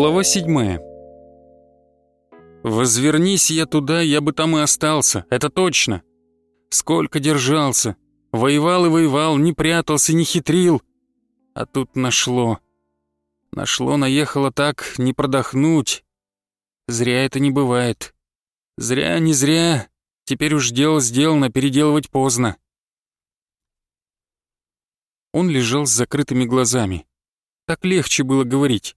Глава 7 «Возвернись я туда, я бы там и остался, это точно. Сколько держался, воевал и воевал, не прятался, не хитрил. А тут нашло. Нашло, наехало так, не продохнуть. Зря это не бывает. Зря, не зря. Теперь уж дело сделано, переделывать поздно». Он лежал с закрытыми глазами. Так легче было говорить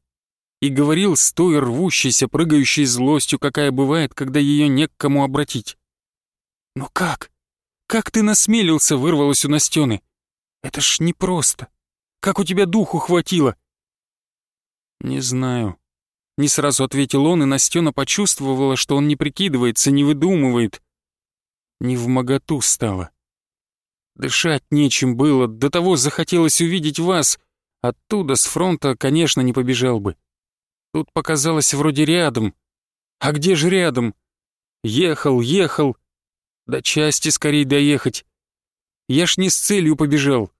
и говорил с той рвущейся, прыгающей злостью, какая бывает, когда ее не к кому обратить. «Ну как? Как ты насмелился?» — вырвалось у Настены. «Это ж непросто. Как у тебя духу хватило?» «Не знаю», — не сразу ответил он, и Настена почувствовала, что он не прикидывается, не выдумывает. Не в моготу стало. Дышать нечем было, до того захотелось увидеть вас. Оттуда, с фронта, конечно, не побежал бы. Тут показалось вроде рядом. А где же рядом? Ехал, ехал. До части скорей доехать. Я ж не с целью побежал.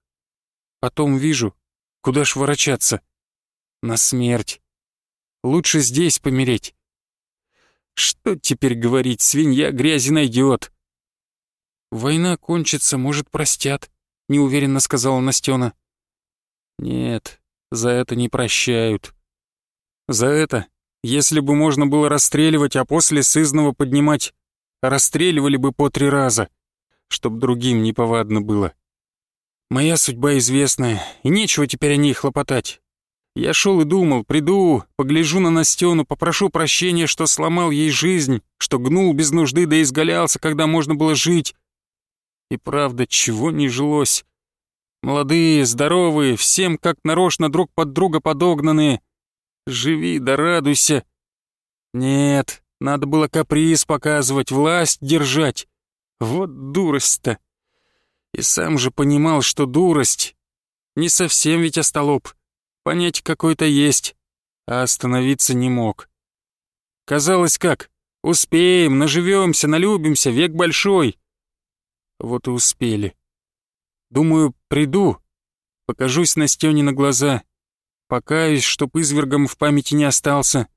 Потом вижу, куда ж ворочаться. На смерть. Лучше здесь помереть. Что теперь говорить, свинья грязи найдет. Война кончится, может, простят, неуверенно сказала Настена. Нет, за это не прощают. За это, если бы можно было расстреливать, а после сызного поднимать, расстреливали бы по три раза, чтоб другим неповадно было. Моя судьба известная, и нечего теперь о ней хлопотать. Я шел и думал, приду, погляжу на Настену, попрошу прощения, что сломал ей жизнь, что гнул без нужды да изгалялся, когда можно было жить. И правда, чего не жилось. Молодые, здоровые, всем как нарочно друг под друга подогнанные — Живи да радуйся. Нет, надо было каприз показывать, власть держать. Вот дурость-то. И сам же понимал, что дурость. Не совсем ведь остолоп. Понять какое-то есть. А остановиться не мог. Казалось как, успеем, наживемся, налюбимся, век большой. Вот и успели. Думаю, приду, покажусь Настёне на глаза покаюсь, чтоб извергом в памяти не остался.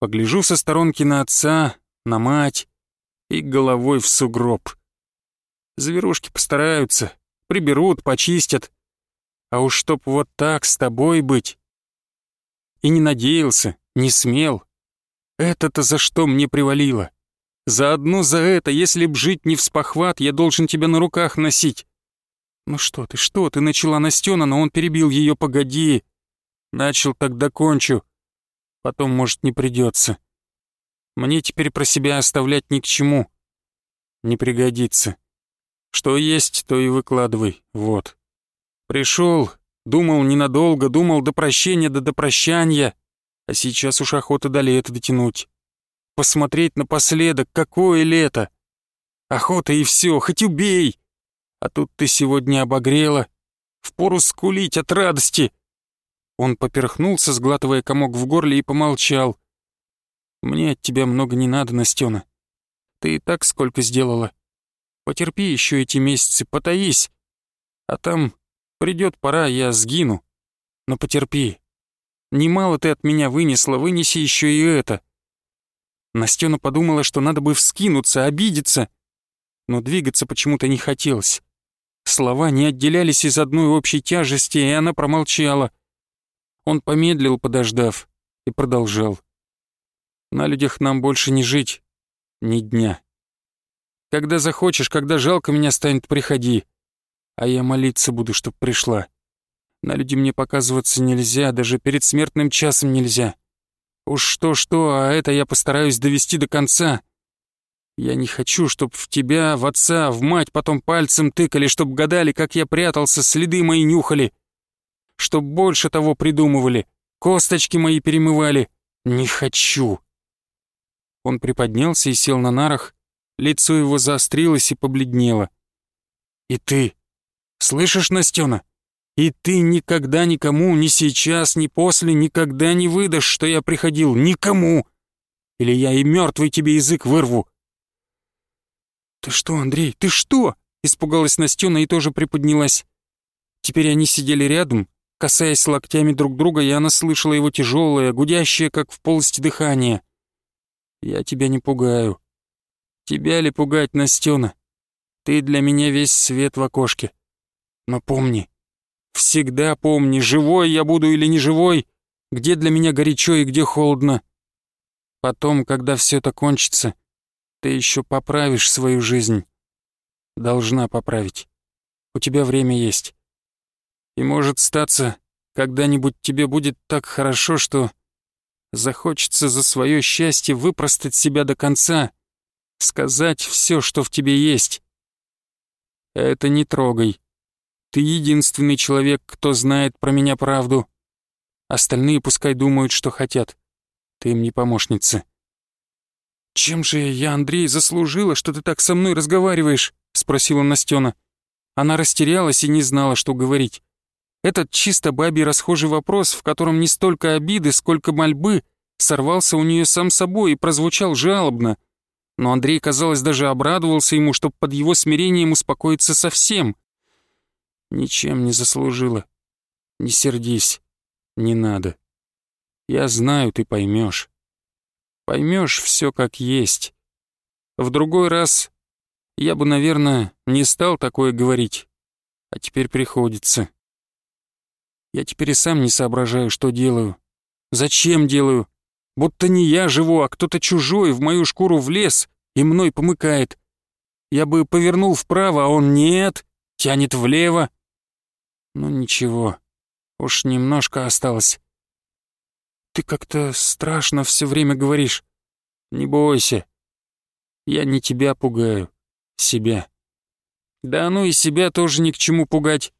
Погляжу со сторонки на отца, на мать и головой в сугроб. Зверушки постараются, приберут, почистят. А уж чтоб вот так с тобой быть. И не надеялся, не смел. Это-то за что мне привалило? Заодно за это, если б жить не вспохват, я должен тебя на руках носить. Ну что ты, что ты, начала Настена, но он перебил ее, погоди. Начал, когда кончу. Потом, может, не придется. Мне теперь про себя оставлять ни к чему. Не пригодится. Что есть, то и выкладывай. Вот. Пришел, думал ненадолго, думал до прощения, да до прощания. А сейчас уж охота до лета дотянуть. Посмотреть напоследок, какое лето. Охота и все, хоть убей. А тут ты сегодня обогрела. Впору скулить от радости. Он поперхнулся, сглатывая комок в горле, и помолчал. «Мне от тебя много не надо, Настёна. Ты и так сколько сделала. Потерпи еще эти месяцы, потаись. А там придет пора, я сгину. Но потерпи. Немало ты от меня вынесла, вынеси еще и это». Настёна подумала, что надо бы вскинуться, обидеться. Но двигаться почему-то не хотелось. Слова не отделялись из одной общей тяжести, и она промолчала — он помедлил, подождав, и продолжал. «На людях нам больше не жить. Ни дня. Когда захочешь, когда жалко меня станет, приходи. А я молиться буду, чтоб пришла. На люди мне показываться нельзя, даже перед смертным часом нельзя. Уж что-что, а это я постараюсь довести до конца. Я не хочу, чтоб в тебя, в отца, в мать потом пальцем тыкали, чтоб гадали, как я прятался, следы мои нюхали». Чтоб больше того придумывали, косточки мои перемывали. Не хочу!» Он приподнялся и сел на нарах, лицо его заострилось и побледнело. «И ты! Слышишь, Настена? И ты никогда никому, ни сейчас, ни после, никогда не выдашь, что я приходил, никому! Или я и мертвый тебе язык вырву!» «Ты что, Андрей, ты что?» — испугалась Настена и тоже приподнялась. Теперь они сидели рядом, Касаясь локтями друг друга, я наслышала его тяжелое, гудящее, как в полости дыхания. «Я тебя не пугаю. Тебя ли пугать, Настена? Ты для меня весь свет в окошке. Но помни, всегда помни, живой я буду или не живой, где для меня горячо и где холодно. Потом, когда все это кончится, ты еще поправишь свою жизнь. Должна поправить. У тебя время есть. И может статься, когда-нибудь тебе будет так хорошо, что захочется за свое счастье выпростать себя до конца, сказать все, что в тебе есть. Это не трогай. Ты единственный человек, кто знает про меня правду. Остальные пускай думают, что хотят. Ты им не помощница. «Чем же я, Андрей, заслужила, что ты так со мной разговариваешь?» — спросила Настена. Она растерялась и не знала, что говорить. Этот чисто бабий расхожий вопрос, в котором не столько обиды, сколько мольбы, сорвался у нее сам собой и прозвучал жалобно. Но Андрей, казалось, даже обрадовался ему, чтобы под его смирением успокоиться совсем. «Ничем не заслужила. Не сердись. Не надо. Я знаю, ты поймешь. Поймешь все как есть. В другой раз я бы, наверное, не стал такое говорить, а теперь приходится». Я теперь и сам не соображаю, что делаю. Зачем делаю? Будто не я живу, а кто-то чужой в мою шкуру влез и мной помыкает. Я бы повернул вправо, а он нет, тянет влево. Ну ничего, уж немножко осталось. Ты как-то страшно все время говоришь. Не бойся. Я не тебя пугаю, себя. Да ну и себя тоже ни к чему пугать.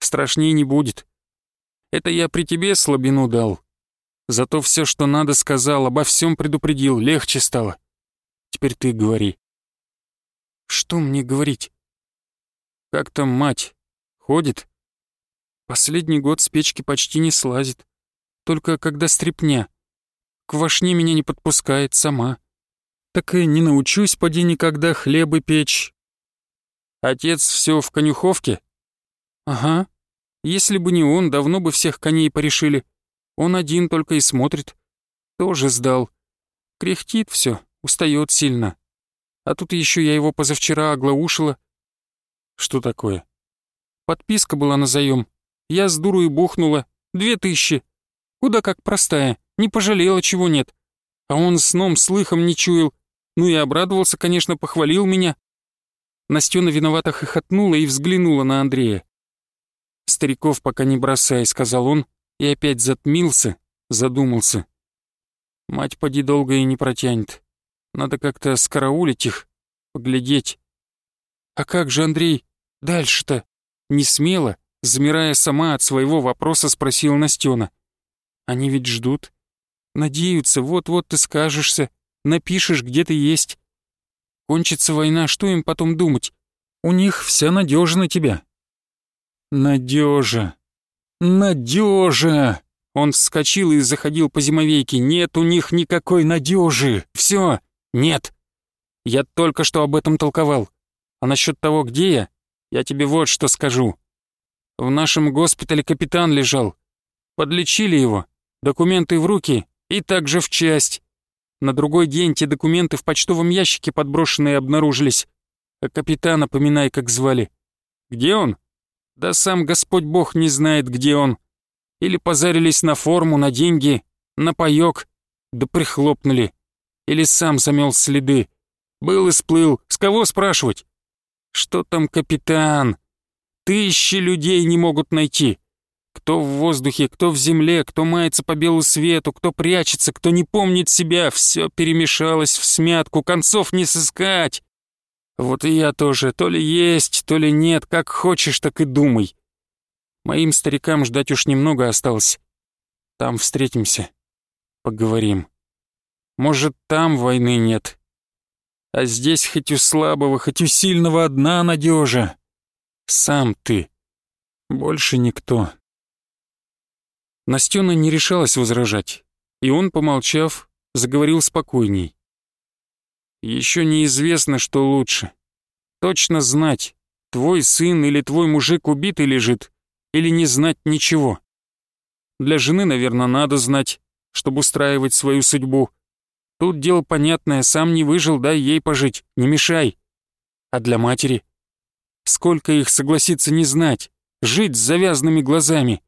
Страшнее не будет. Это я при тебе слабину дал. Зато все, что надо, сказал, обо всем предупредил, легче стало. Теперь ты говори. Что мне говорить? Как там мать? Ходит? Последний год с печки почти не слазит. Только когда стрепня. К вошне меня не подпускает сама. Так и не научусь поди никогда хлебы печь. Отец все в конюховке? Ага. Если бы не он, давно бы всех коней порешили. Он один только и смотрит. Тоже сдал. Кряхтит все, устает сильно. А тут еще я его позавчера оглаушила. Что такое? Подписка была на заем. Я с дуру и бухнула. Две тысячи. Куда как простая. Не пожалела, чего нет. А он сном слыхом не чуял. Ну и обрадовался, конечно, похвалил меня. Настена виновато хохотнула и взглянула на Андрея. «Стариков пока не бросай», — сказал он, и опять затмился, задумался. «Мать поди долго и не протянет. Надо как-то скараулить их, поглядеть». «А как же, Андрей, дальше-то?» Не смело, замирая сама от своего вопроса, спросил Настена. «Они ведь ждут. Надеются, вот-вот ты скажешься, напишешь, где ты есть. Кончится война, что им потом думать? У них вся надежа на тебя, «Надежа! Надежа!» Он вскочил и заходил по зимовейке. «Нет у них никакой надежи! Все! Нет!» «Я только что об этом толковал. А насчет того, где я, я тебе вот что скажу. В нашем госпитале капитан лежал. Подлечили его, документы в руки и также в часть. На другой день те документы в почтовом ящике подброшенные обнаружились. А капитана, поминай, как звали. Где он? Да сам Господь Бог не знает, где он. Или позарились на форму, на деньги, на паёк, да прихлопнули. Или сам замел следы. Был и сплыл, с кого спрашивать? Что там, капитан? Тысячи людей не могут найти. Кто в воздухе, кто в земле, кто мается по белу свету, кто прячется, кто не помнит себя. Все перемешалось в смятку, концов не сыскать. Вот и я тоже, то ли есть, то ли нет, как хочешь, так и думай. Моим старикам ждать уж немного осталось. Там встретимся, поговорим. Может, там войны нет. А здесь хоть у слабого, хоть у сильного одна надежа. Сам ты. Больше никто. Настена не решалась возражать, и он, помолчав, заговорил спокойней. Еще неизвестно, что лучше. Точно знать, твой сын или твой мужик убитый лежит, или не знать ничего. Для жены, наверное, надо знать, чтобы устраивать свою судьбу. Тут дело понятное, сам не выжил, дай ей пожить, не мешай. А для матери? Сколько их согласится не знать, жить с завязанными глазами.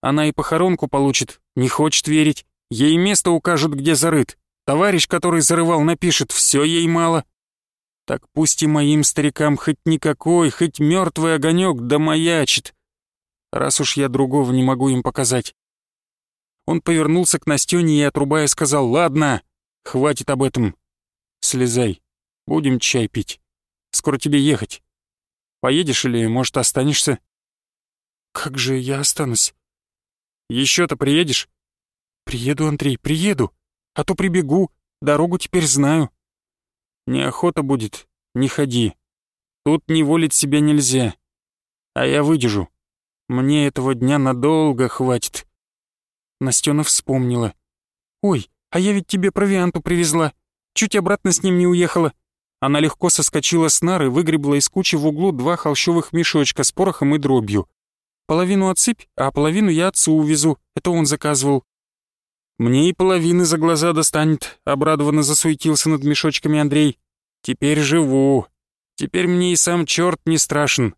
Она и похоронку получит, не хочет верить, ей место укажут, где зарыт. Товарищ, который зарывал, напишет, все ей мало. Так пусть и моим старикам хоть никакой, хоть мертвый огонек да маячит. Раз уж я другого не могу им показать. Он повернулся к Настёне и, отрубая, сказал, «Ладно, хватит об этом. Слезай, будем чай пить. Скоро тебе ехать. Поедешь или, может, останешься?» «Как же я останусь?» еще то приедешь?» «Приеду, Андрей, приеду а то прибегу, дорогу теперь знаю». «Неохота будет, не ходи. Тут не волить себя нельзя. А я выдержу. Мне этого дня надолго хватит». Настена вспомнила. «Ой, а я ведь тебе провианту привезла. Чуть обратно с ним не уехала». Она легко соскочила с нары, выгребла из кучи в углу два холщовых мешочка с порохом и дробью. Половину отсыпь, а половину я отцу увезу, это он заказывал. «Мне и половины за глаза достанет», — обрадованно засуетился над мешочками Андрей. «Теперь живу. Теперь мне и сам черт не страшен.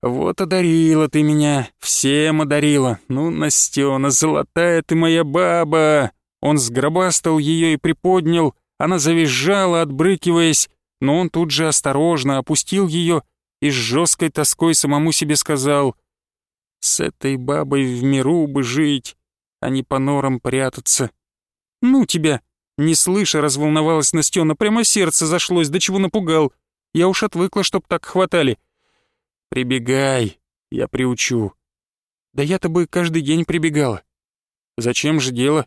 Вот одарила ты меня, всем одарила. Ну, Настена, золотая ты моя баба!» Он сгробастал ее и приподнял. Она завизжала, отбрыкиваясь, но он тут же осторожно опустил ее и с жесткой тоской самому себе сказал, «С этой бабой в миру бы жить!» а не по норам прятаться. «Ну тебя!» Не слыша, разволновалась Настена, прямо сердце зашлось, до чего напугал. Я уж отвыкла, чтоб так хватали. «Прибегай, я приучу». «Да я-то бы каждый день прибегала». «Зачем же дело?»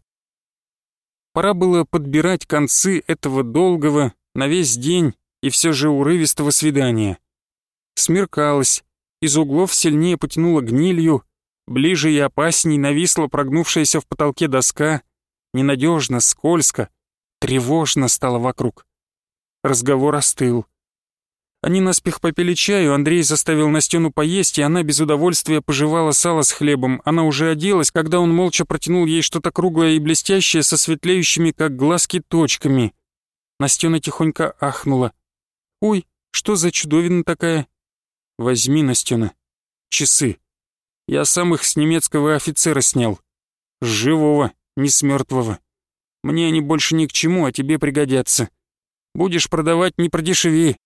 Пора было подбирать концы этого долгого, на весь день и все же урывистого свидания. Смеркалось, из углов сильнее потянуло гнилью, Ближе и опасней нависла прогнувшаяся в потолке доска. Ненадежно, скользко, тревожно стало вокруг. Разговор остыл. Они наспех попили чаю, Андрей заставил Настену поесть, и она без удовольствия пожевала сало с хлебом. Она уже оделась, когда он молча протянул ей что-то круглое и блестящее со светлеющими, как глазки, точками. Настена тихонько ахнула. «Ой, что за чудовина такая?» «Возьми, Настена, часы». Я сам их с немецкого офицера снял. С живого, не с мертвого. Мне они больше ни к чему, а тебе пригодятся. Будешь продавать не продешеви.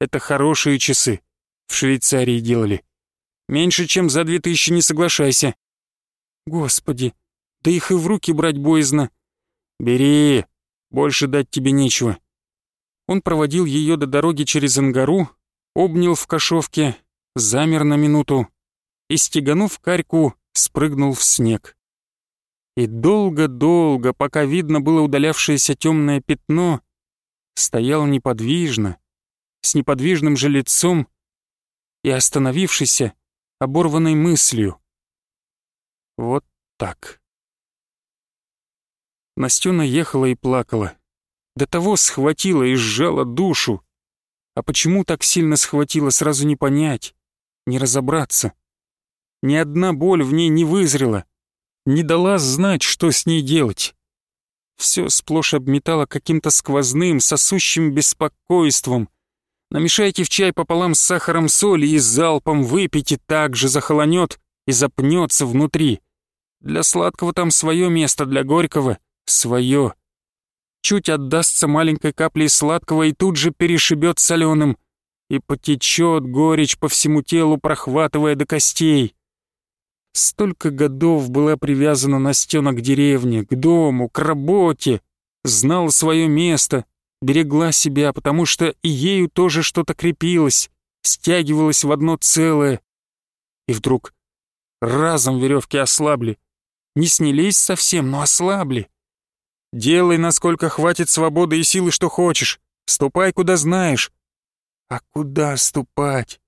Это хорошие часы. В Швейцарии делали. Меньше, чем за две тысячи не соглашайся. Господи, да их и в руки брать боязно. Бери, больше дать тебе нечего. Он проводил ее до дороги через Ангару, обнял в кошовке, замер на минуту, и, стеганув карьку, спрыгнул в снег. И долго-долго, пока видно было удалявшееся темное пятно, стоял неподвижно, с неподвижным же лицом и остановившийся, оборванной мыслью. Вот так. Настена ехала и плакала. До того схватила и сжала душу. А почему так сильно схватила, сразу не понять, не разобраться. Ни одна боль в ней не вызрела, не дала знать, что с ней делать. Все сплошь обметало каким-то сквозным, сосущим беспокойством. Намешайте в чай пополам с сахаром соли и залпом выпейте, так же захолонет и запнется внутри. Для сладкого там свое место, для горького — свое. Чуть отдастся маленькой каплей сладкого и тут же перешибет соленым. И потечет горечь по всему телу, прохватывая до костей. Столько годов была привязана Настена к деревне, к дому, к работе, знала свое место, берегла себя, потому что и ею тоже что-то крепилось, стягивалось в одно целое. И вдруг разом веревки ослабли. Не снялись совсем, но ослабли. Делай, насколько хватит свободы и силы, что хочешь. Ступай, куда знаешь. А куда ступать?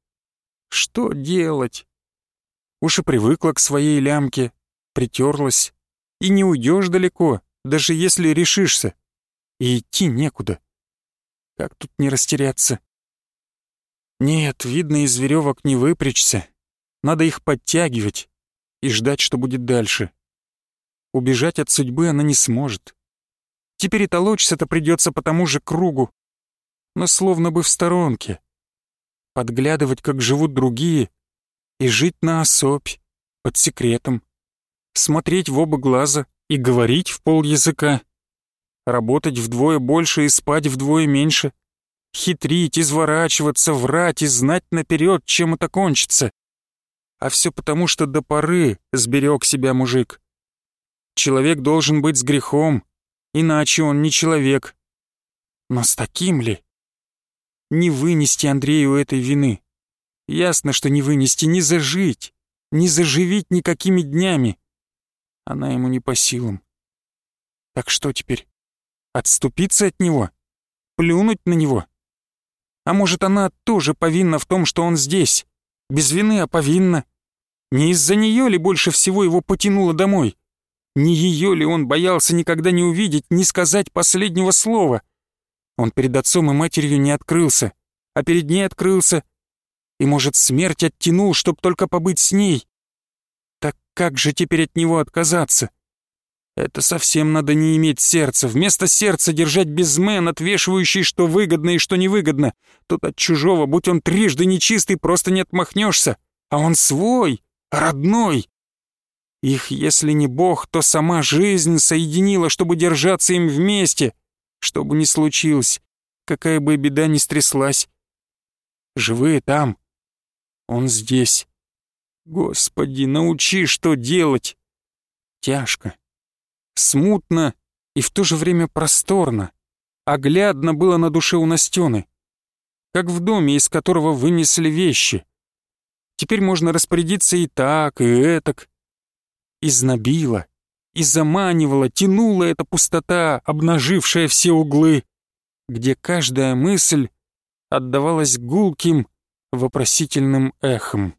Что делать? Уж и привыкла к своей лямке, притерлась. И не уйдешь далеко, даже если решишься. И идти некуда. Как тут не растеряться? Нет, видно, из веревок не выпрячься. Надо их подтягивать и ждать, что будет дальше. Убежать от судьбы она не сможет. Теперь и толочься-то придется по тому же кругу, но словно бы в сторонке. Подглядывать, как живут другие, и жить на особь, под секретом, смотреть в оба глаза и говорить в полязыка, работать вдвое больше и спать вдвое меньше, хитрить, изворачиваться, врать и знать наперед, чем это кончится. А все потому, что до поры сберег себя мужик. Человек должен быть с грехом, иначе он не человек. Но с таким ли? Не вынести Андрею этой вины. Ясно, что не вынести, не зажить, не заживить никакими днями. Она ему не по силам. Так что теперь? Отступиться от него? Плюнуть на него? А может, она тоже повинна в том, что он здесь? Без вины, а повинна. Не из-за нее ли больше всего его потянуло домой? Не ее ли он боялся никогда не увидеть, не сказать последнего слова? Он перед отцом и матерью не открылся, а перед ней открылся, и, может, смерть оттянул, чтоб только побыть с ней. Так как же теперь от него отказаться? Это совсем надо не иметь сердца. Вместо сердца держать безмен, отвешивающий, что выгодно и что невыгодно. Тут от чужого, будь он трижды нечистый, просто не отмахнешься. А он свой, родной. Их, если не Бог, то сама жизнь соединила, чтобы держаться им вместе. Что бы ни случилось, какая бы беда ни стряслась. Живые там, он здесь. Господи, научи, что делать. Тяжко, смутно и в то же время просторно. Оглядно было на душе у Настены. Как в доме, из которого вынесли вещи. Теперь можно распорядиться и так, и этак. Изнобило, и тянула эта пустота, обнажившая все углы, где каждая мысль отдавалась гулким, вопросительным эхом.